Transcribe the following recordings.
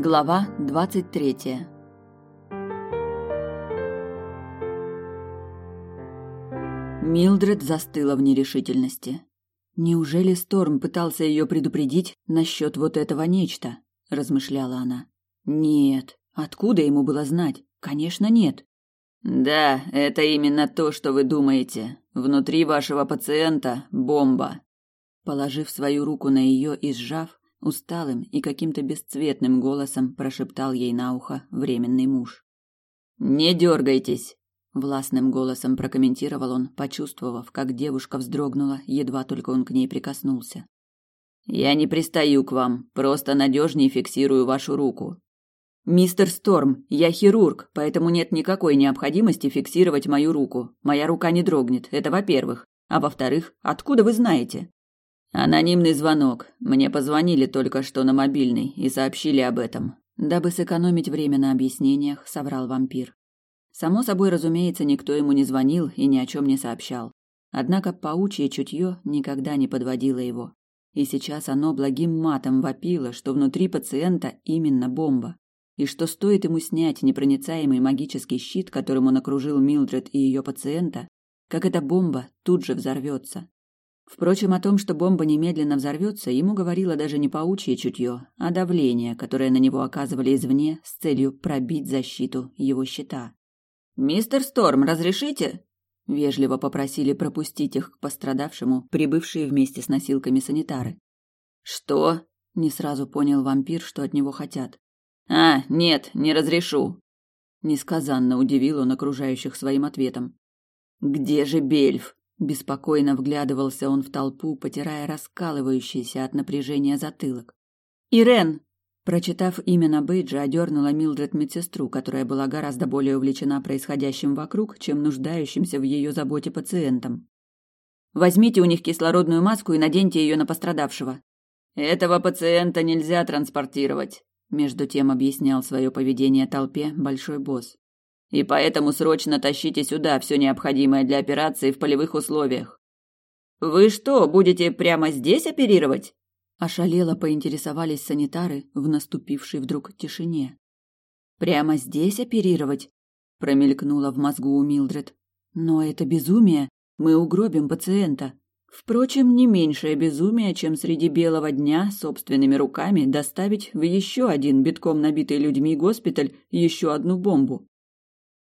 Глава двадцать третья. Милдред застыла в нерешительности. Неужели Сторм пытался ее предупредить насчет вот этого нечто? размышляла она. Нет, откуда ему было знать? Конечно, нет. Да, это именно то, что вы думаете. Внутри вашего пациента бомба. Положив свою руку на ее и сжав, усталым и каким-то бесцветным голосом прошептал ей на ухо временный муж. Не дергайтесь, властным голосом прокомментировал он, почувствовав, как девушка вздрогнула, едва только он к ней прикоснулся. Я не пристаю к вам, просто надежнее фиксирую вашу руку. Мистер Сторм, я хирург, поэтому нет никакой необходимости фиксировать мою руку. Моя рука не дрогнет. Это во-первых, а во-вторых, откуда вы знаете? Анонимный звонок. Мне позвонили только что на мобильный и сообщили об этом. Дабы сэкономить время на объяснениях, соврал вампир. Само собой, разумеется, никто ему не звонил и ни о чем не сообщал. Однако паучье чутье никогда не подводило его. И сейчас оно благим матом вопило, что внутри пациента именно бомба и что стоит ему снять непроницаемый магический щит, которым он окружил Милдред и ее пациента, как эта бомба тут же взорвется. Впрочем, о том, что бомба немедленно взорвется, ему говорило даже не паучье чутье, а давление, которое на него оказывали извне с целью пробить защиту его щита. «Мистер Сторм, разрешите?» Вежливо попросили пропустить их к пострадавшему, прибывшие вместе с носилками санитары. «Что?» – не сразу понял вампир, что от него хотят. «А, нет, не разрешу!» Несказанно удивил он окружающих своим ответом. «Где же Бельф?» Беспокойно вглядывался он в толпу, потирая раскалывающийся от напряжения затылок. «Ирен!» Прочитав имя на бейджа, одернула Милдред медсестру, которая была гораздо более увлечена происходящим вокруг, чем нуждающимся в ее заботе пациентом. «Возьмите у них кислородную маску и наденьте ее на пострадавшего». «Этого пациента нельзя транспортировать», между тем объяснял свое поведение толпе большой босс. И поэтому срочно тащите сюда все необходимое для операции в полевых условиях. Вы что, будете прямо здесь оперировать? Ошалело поинтересовались санитары в наступившей вдруг тишине. Прямо здесь оперировать? Промелькнуло в мозгу у Милдред. Но это безумие. Мы угробим пациента. Впрочем, не меньшее безумие, чем среди белого дня собственными руками доставить в еще один битком набитый людьми госпиталь еще одну бомбу.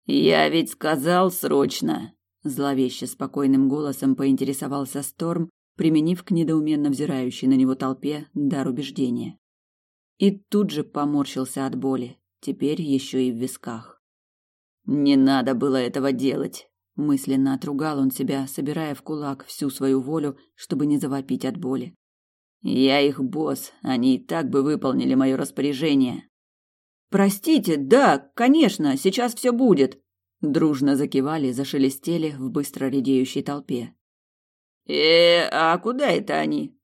«Я ведь сказал срочно!» Зловеще спокойным голосом поинтересовался Сторм, применив к недоуменно взирающей на него толпе дар убеждения. И тут же поморщился от боли, теперь еще и в висках. «Не надо было этого делать!» Мысленно отругал он себя, собирая в кулак всю свою волю, чтобы не завопить от боли. Я их босс, они и так бы выполнили мое распоряжение. Простите, да, конечно, сейчас все будет. Дружно закивали, зашелестели в быстро редеющей толпе. Э, а куда это они?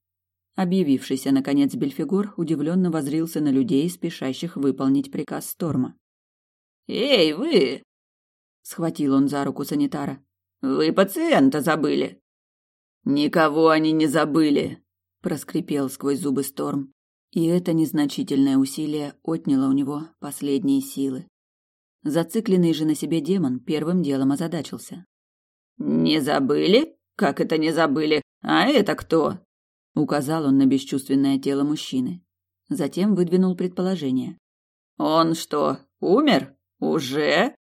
Объявившийся наконец Бельфигор удивленно возрился на людей, спешащих выполнить приказ Сторма. Эй, вы! Схватил он за руку санитара. Вы пациента забыли. Никого они не забыли, проскрипел сквозь зубы Сторм. И это незначительное усилие отняло у него последние силы. Зацикленный же на себе демон первым делом озадачился. «Не забыли? Как это не забыли? А это кто?» Указал он на бесчувственное тело мужчины. Затем выдвинул предположение. «Он что, умер? Уже?»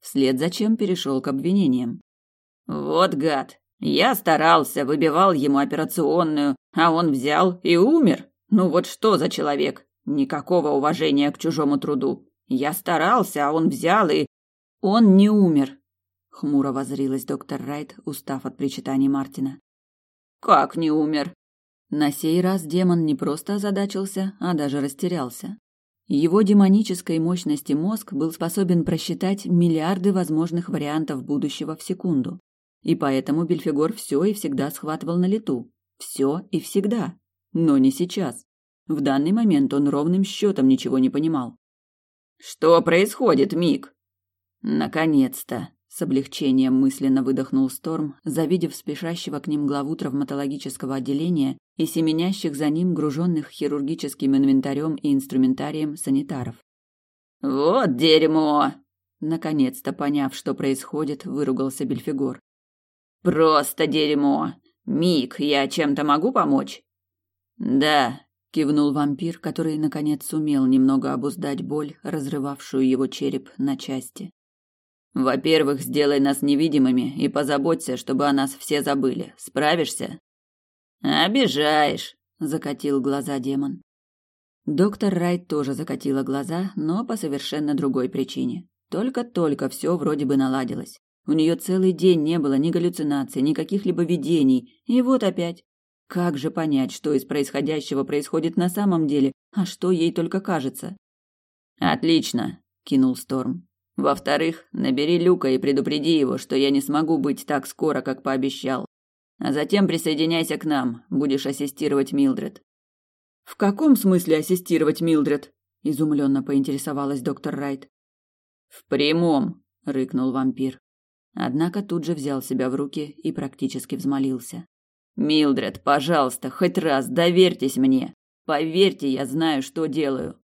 Вслед за чем перешел к обвинениям. «Вот гад! Я старался, выбивал ему операционную, а он взял и умер. Ну вот что за человек? Никакого уважения к чужому труду. Я старался, а он взял и... Он не умер, хмуро возрилась доктор Райт, устав от причитаний Мартина. Как не умер? На сей раз демон не просто озадачился, а даже растерялся. Его демонической мощности мозг был способен просчитать миллиарды возможных вариантов будущего в секунду. И поэтому Бельфигор все и всегда схватывал на лету. Все и всегда. Но не сейчас. В данный момент он ровным счетом ничего не понимал. «Что происходит, Мик?» «Наконец-то!» С облегчением мысленно выдохнул Сторм, завидев спешащего к ним главу травматологического отделения и семенящих за ним груженных хирургическим инвентарем и инструментарием санитаров. «Вот дерьмо!» Наконец-то поняв, что происходит, выругался Бельфигор. «Просто дерьмо! Мик, я чем-то могу помочь?» «Да», — кивнул вампир, который, наконец, сумел немного обуздать боль, разрывавшую его череп на части. «Во-первых, сделай нас невидимыми и позаботься, чтобы о нас все забыли. Справишься?» «Обижаешь», — закатил глаза демон. Доктор Райт тоже закатила глаза, но по совершенно другой причине. Только-только все вроде бы наладилось. У нее целый день не было ни галлюцинаций, ни каких-либо видений, и вот опять. Как же понять, что из происходящего происходит на самом деле, а что ей только кажется? Отлично, кинул Сторм. Во-вторых, набери Люка и предупреди его, что я не смогу быть так скоро, как пообещал. А затем присоединяйся к нам, будешь ассистировать Милдред. В каком смысле ассистировать Милдред? изумленно поинтересовалась доктор Райт. В прямом, рыкнул вампир. Однако тут же взял себя в руки и практически взмолился. Милдред, пожалуйста, хоть раз доверьтесь мне. Поверьте, я знаю, что делаю.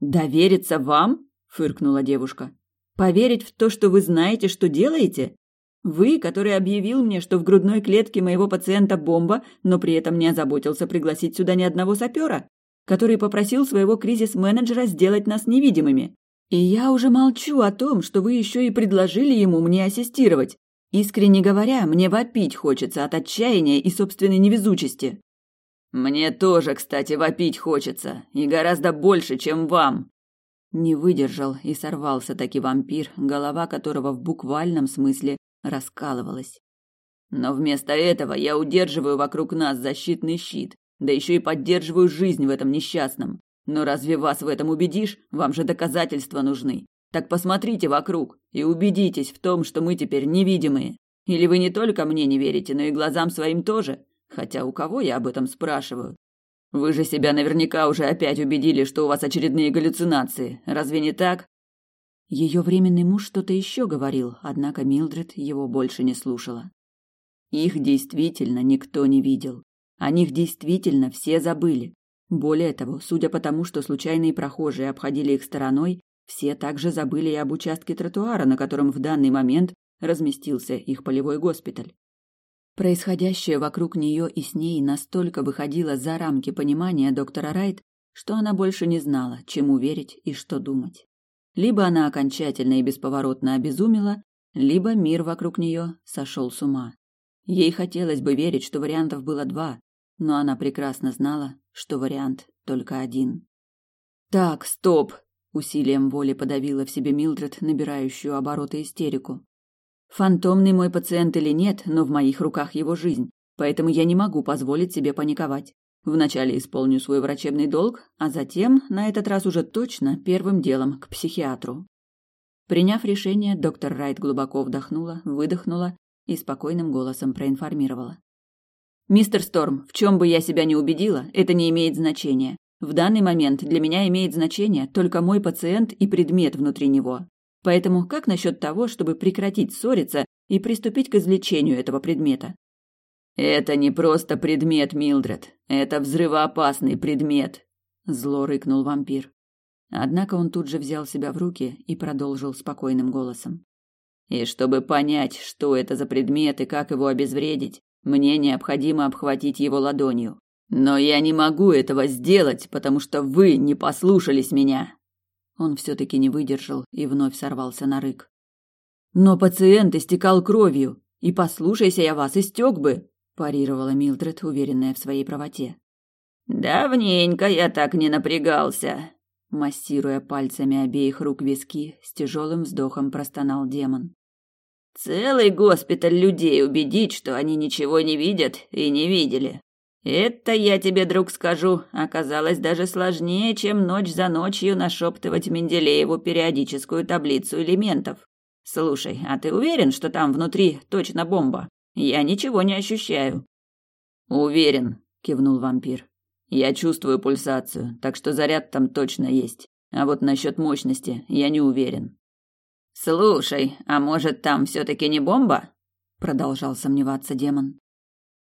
Довериться вам? фыркнула девушка. Поверить в то, что вы знаете, что делаете? Вы, который объявил мне, что в грудной клетке моего пациента бомба, но при этом не озаботился пригласить сюда ни одного сапера, который попросил своего кризис-менеджера сделать нас невидимыми. И я уже молчу о том, что вы еще и предложили ему мне ассистировать. Искренне говоря, мне вопить хочется от отчаяния и собственной невезучести. Мне тоже, кстати, вопить хочется, и гораздо больше, чем вам. Не выдержал и сорвался таки вампир, голова которого в буквальном смысле раскалывалась. Но вместо этого я удерживаю вокруг нас защитный щит, да еще и поддерживаю жизнь в этом несчастном. Но разве вас в этом убедишь? Вам же доказательства нужны. Так посмотрите вокруг и убедитесь в том, что мы теперь невидимые. Или вы не только мне не верите, но и глазам своим тоже? Хотя у кого я об этом спрашиваю? Вы же себя наверняка уже опять убедили, что у вас очередные галлюцинации. Разве не так? Ее временный муж что-то еще говорил, однако Милдред его больше не слушала. Их действительно никто не видел. О них действительно все забыли. Более того, судя по тому, что случайные прохожие обходили их стороной, все также забыли и об участке тротуара, на котором в данный момент разместился их полевой госпиталь. Происходящее вокруг нее и с ней настолько выходило за рамки понимания доктора Райт, что она больше не знала, чему верить и что думать. Либо она окончательно и бесповоротно обезумела, либо мир вокруг нее сошел с ума. Ей хотелось бы верить, что вариантов было два, но она прекрасно знала, что вариант только один. «Так, стоп!» – усилием воли подавила в себе Милдред, набирающую обороты истерику. «Фантомный мой пациент или нет, но в моих руках его жизнь, поэтому я не могу позволить себе паниковать. Вначале исполню свой врачебный долг, а затем, на этот раз уже точно, первым делом к психиатру». Приняв решение, доктор Райт глубоко вдохнула, выдохнула и спокойным голосом проинформировала. Мистер Сторм, в чем бы я себя не убедила, это не имеет значения. В данный момент для меня имеет значение только мой пациент и предмет внутри него. Поэтому как насчет того, чтобы прекратить ссориться и приступить к извлечению этого предмета? Это не просто предмет, Милдред. Это взрывоопасный предмет, зло рыкнул вампир. Однако он тут же взял себя в руки и продолжил спокойным голосом. И чтобы понять, что это за предмет и как его обезвредить, мне необходимо обхватить его ладонью. Но я не могу этого сделать, потому что вы не послушались меня. Он все-таки не выдержал и вновь сорвался на рык. Но пациент истекал кровью, и послушайся я вас, истек бы, парировала Милдред, уверенная в своей правоте. Давненько я так не напрягался, массируя пальцами обеих рук виски, с тяжелым вздохом простонал демон. Целый госпиталь людей убедить, что они ничего не видят и не видели. Это, я тебе, друг, скажу, оказалось даже сложнее, чем ночь за ночью нашептывать Менделееву периодическую таблицу элементов. Слушай, а ты уверен, что там внутри точно бомба? Я ничего не ощущаю. Уверен, кивнул вампир. Я чувствую пульсацию, так что заряд там точно есть. А вот насчет мощности я не уверен. Слушай, а может там все-таки не бомба? Продолжал сомневаться демон.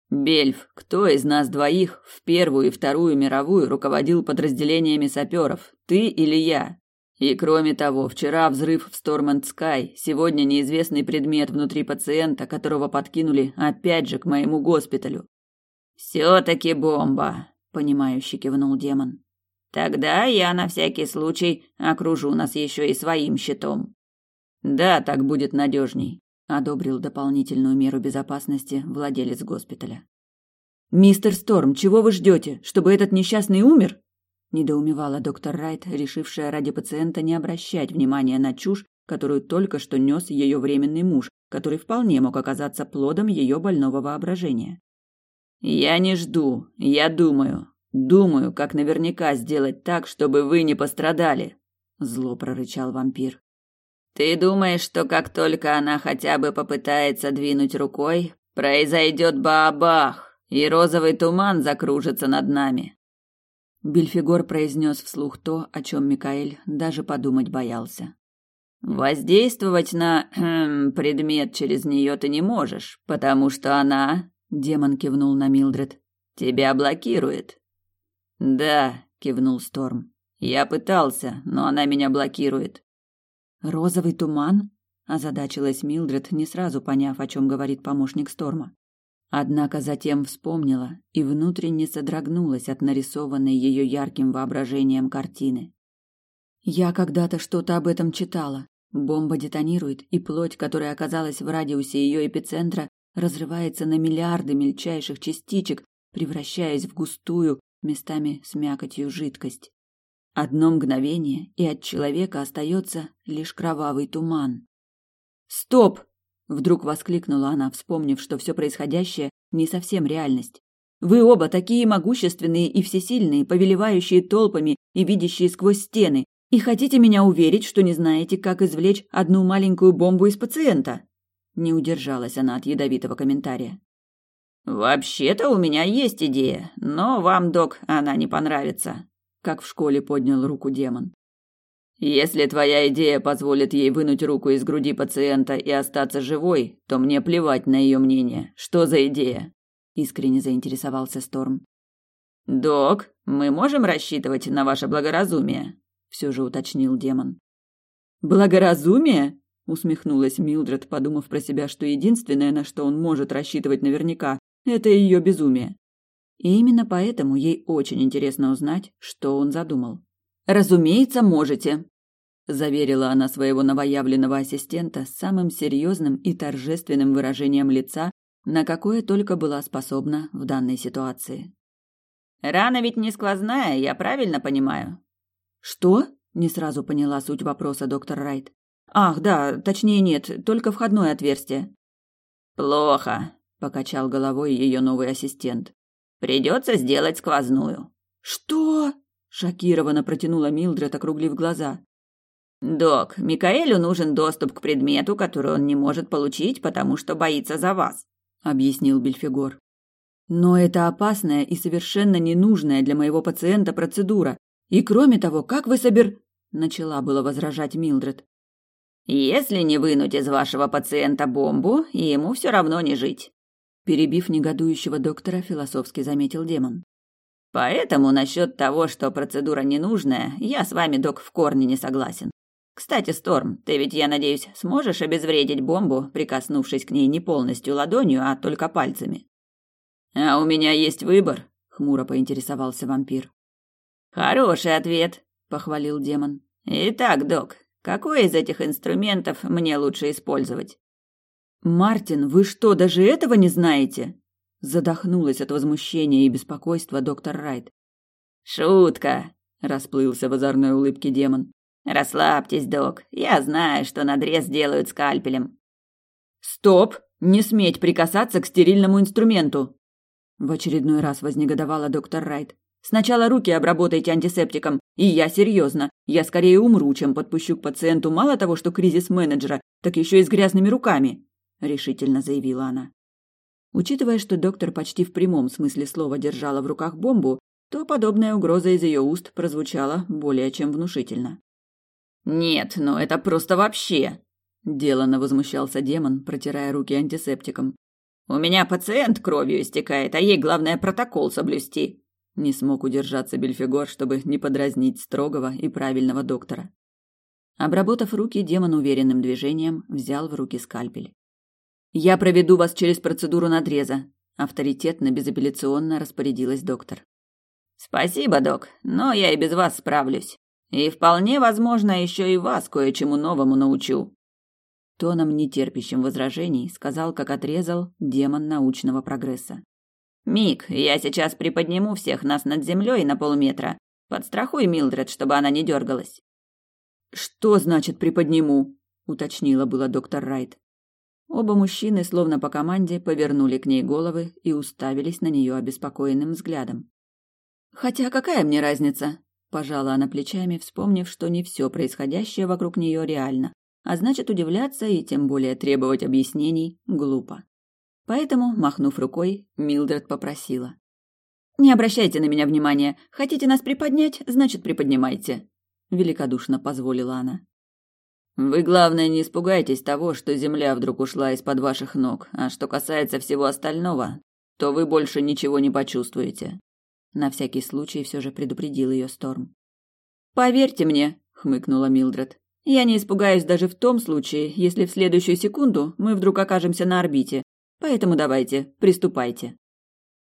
Бельф, кто из нас двоих в Первую и Вторую мировую руководил подразделениями саперов, ты или я? И кроме того, вчера взрыв в Сторманд Скай, сегодня неизвестный предмет внутри пациента, которого подкинули опять же к моему госпиталю. Все-таки бомба, понимающе кивнул демон. Тогда я на всякий случай окружу нас еще и своим щитом. Да, так будет надежней одобрил дополнительную меру безопасности владелец госпиталя. Мистер Сторм, чего вы ждете, чтобы этот несчастный умер? недоумевала доктор Райт, решившая ради пациента не обращать внимания на чушь, которую только что нес ее временный муж, который вполне мог оказаться плодом ее больного воображения. Я не жду, я думаю, думаю, как наверняка сделать так, чтобы вы не пострадали, зло прорычал вампир. Ты думаешь, что как только она хотя бы попытается двинуть рукой, произойдет баабах, и розовый туман закружится над нами? Бельфигор произнес вслух то, о чем Микаэль даже подумать боялся. Воздействовать на хм, предмет через нее ты не можешь, потому что она, демон кивнул на Милдред, тебя блокирует. Да, кивнул Сторм. Я пытался, но она меня блокирует. Розовый туман? озадачилась Милдред, не сразу поняв, о чем говорит помощник Сторма. Однако затем вспомнила и внутренне содрогнулась от нарисованной ее ярким воображением картины. Я когда-то что-то об этом читала. Бомба детонирует, и плоть, которая оказалась в радиусе ее эпицентра, разрывается на миллиарды мельчайших частичек, превращаясь в густую, местами с мякотью жидкость. Одно мгновение, и от человека остается лишь кровавый туман. «Стоп!» — вдруг воскликнула она, вспомнив, что все происходящее не совсем реальность. «Вы оба такие могущественные и всесильные, повелевающие толпами и видящие сквозь стены, и хотите меня уверить, что не знаете, как извлечь одну маленькую бомбу из пациента?» Не удержалась она от ядовитого комментария. «Вообще-то у меня есть идея, но вам, док, она не понравится», как в школе поднял руку демон. Если твоя идея позволит ей вынуть руку из груди пациента и остаться живой, то мне плевать на ее мнение. Что за идея? Искренне заинтересовался Сторм. Док, мы можем рассчитывать на ваше благоразумие? Все же уточнил демон. Благоразумие? Усмехнулась Милдред, подумав про себя, что единственное, на что он может рассчитывать наверняка, это ее безумие. И именно поэтому ей очень интересно узнать, что он задумал. «Разумеется, можете», – заверила она своего новоявленного ассистента с самым серьезным и торжественным выражением лица, на какое только была способна в данной ситуации. «Рана ведь не сквозная, я правильно понимаю?» «Что?» – не сразу поняла суть вопроса доктор Райт. «Ах, да, точнее нет, только входное отверстие». «Плохо», – покачал головой ее новый ассистент. Придется сделать сквозную. Что? Шокированно протянула Милдред, округлив глаза. Док, Микаэлю нужен доступ к предмету, который он не может получить, потому что боится за вас, объяснил Бельфигор. Но это опасная и совершенно ненужная для моего пациента процедура. И кроме того, как вы собер... начала было возражать Милдред. Если не вынуть из вашего пациента бомбу, ему все равно не жить. Перебив негодующего доктора, философски заметил демон. Поэтому насчет того, что процедура ненужная, я с вами, док, в корне не согласен. Кстати, Сторм, ты ведь, я надеюсь, сможешь обезвредить бомбу, прикоснувшись к ней не полностью ладонью, а только пальцами. А у меня есть выбор, хмуро поинтересовался вампир. Хороший ответ, похвалил демон. Итак, док, какой из этих инструментов мне лучше использовать? Мартин, вы что, даже этого не знаете? Задохнулась от возмущения и беспокойства доктор Райт. Шутка, расплылся в озорной улыбке демон. Расслабьтесь, док. Я знаю, что надрез делают скальпелем. Стоп, не сметь прикасаться к стерильному инструменту. В очередной раз вознегодовала доктор Райт. Сначала руки обработайте антисептиком, и я серьезно. Я скорее умру, чем подпущу к пациенту мало того, что кризис менеджера, так еще и с грязными руками решительно заявила она. Учитывая, что доктор почти в прямом смысле слова держала в руках бомбу, то подобная угроза из ее уст прозвучала более чем внушительно. Нет, но это просто вообще, Делано возмущался демон, протирая руки антисептиком. «У меня пациент кровью истекает, а ей главное протокол соблюсти». Не смог удержаться Бельфигор, чтобы не подразнить строгого и правильного доктора. Обработав руки, демон уверенным движением взял в руки скальпель. «Я проведу вас через процедуру надреза», — авторитетно, безапелляционно распорядилась доктор. «Спасибо, док, но я и без вас справлюсь. И вполне возможно, еще и вас кое-чему новому научу». Тоном, нетерпящим возражений, сказал, как отрезал демон научного прогресса. «Мик, я сейчас приподниму всех нас над землей на полметра. Подстрахуй Милдред, чтобы она не дергалась». «Что значит приподниму?» — уточнила была доктор Райт. Оба мужчины, словно по команде, повернули к ней головы и уставились на нее обеспокоенным взглядом. «Хотя какая мне разница?» – пожала она плечами, вспомнив, что не все происходящее вокруг нее реально, а значит, удивляться и тем более требовать объяснений глупо. Поэтому, махнув рукой, Милдред попросила. «Не обращайте на меня внимания. Хотите нас приподнять, значит, приподнимайте», – великодушно позволила она. Вы, главное, не испугайтесь того, что земля вдруг ушла из-под ваших ног, а что касается всего остального, то вы больше ничего не почувствуете. На всякий случай все же предупредил ее Сторм. Поверьте мне, хмыкнула Милдред. Я не испугаюсь даже в том случае, если в следующую секунду мы вдруг окажемся на орбите. Поэтому давайте, приступайте.